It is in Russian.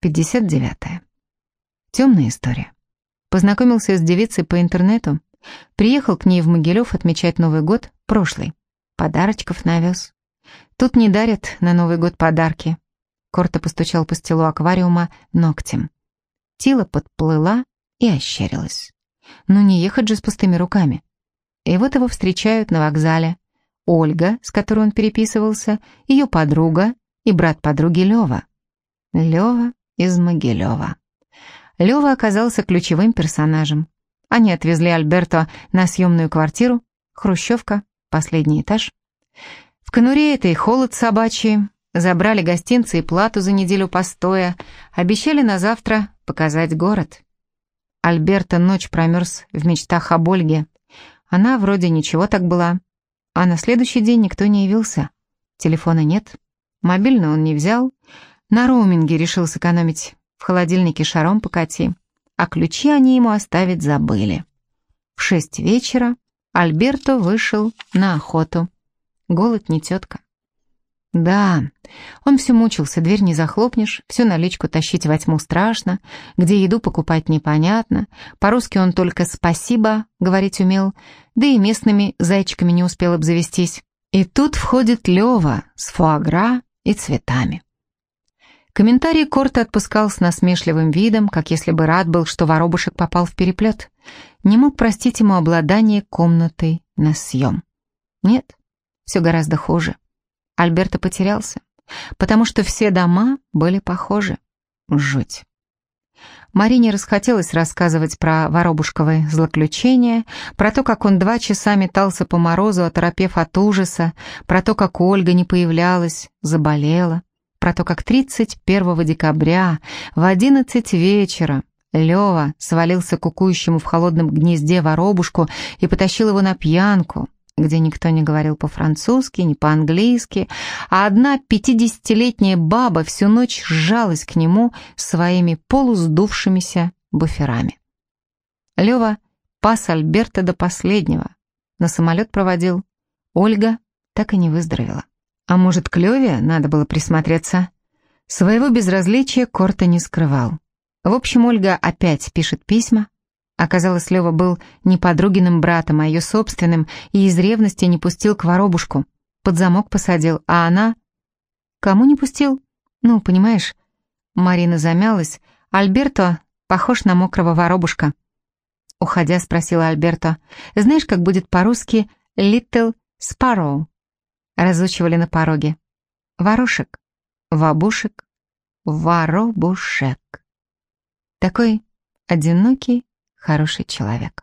59. -е. Темная история. Познакомился с девицей по интернету, приехал к ней в Могилев отмечать Новый год, прошлый. Подарочков навез. Тут не дарят на Новый год подарки. Корта постучал по стелу аквариума ногтем. Тила подплыла и ощерилась. Ну не ехать же с пустыми руками. И вот его встречают на вокзале. Ольга, с которой он переписывался, ее подруга и брат подруги Лева. Лева из Могилева. Лева оказался ключевым персонажем. Они отвезли Альберто на съемную квартиру, хрущевка, последний этаж. В конуре этой холод собачий, забрали гостинцы и плату за неделю постоя, обещали на завтра показать город. Альберто ночь промерз в мечтах об Ольге. Она вроде ничего так была. А на следующий день никто не явился. Телефона нет, мобильный он не взял, на роуминге решил сэкономить. В холодильнике шаром покати. А ключи они ему оставить забыли. В шесть вечера Альберто вышел на охоту. Голод не тетка. Да, он все мучился, дверь не захлопнешь, всю наличку тащить во тьму страшно, где еду покупать непонятно, по-русски он только «спасибо» говорить умел, да и местными зайчиками не успел обзавестись. И тут входит Лева с фуагра и цветами. Комментарий Корта отпускал с насмешливым видом, как если бы рад был, что воробушек попал в переплет. Не мог простить ему обладание комнатой на съем. Нет, все гораздо хуже. Альберто потерялся, потому что все дома были похожи. Жуть. Марине расхотелось рассказывать про воробушковые злоключения, про то, как он два часа метался по морозу, оторопев от ужаса, про то, как Ольга не появлялась, заболела про то, как 31 декабря в 11 вечера Лева свалился кукующему в холодном гнезде воробушку и потащил его на пьянку, где никто не говорил по-французски, ни по-английски, а одна пятидесятилетняя баба всю ночь сжалась к нему своими полусдувшимися буферами. Лева пас Альберта до последнего, на самолет проводил. Ольга так и не выздоровела. А может, к надо было присмотреться? Своего безразличия Корта не скрывал. В общем, Ольга опять пишет письма. Оказалось, Лева был не подругиным братом, а ее собственным, и из ревности не пустил к воробушку. Под замок посадил, а она... Кому не пустил? Ну, понимаешь, Марина замялась. Альберто похож на мокрого воробушка. Уходя, спросила Альберто. Знаешь, как будет по-русски «little sparrow»? Разучивали на пороге. Ворошек, вабушек, воробушек. Такой одинокий, хороший человек.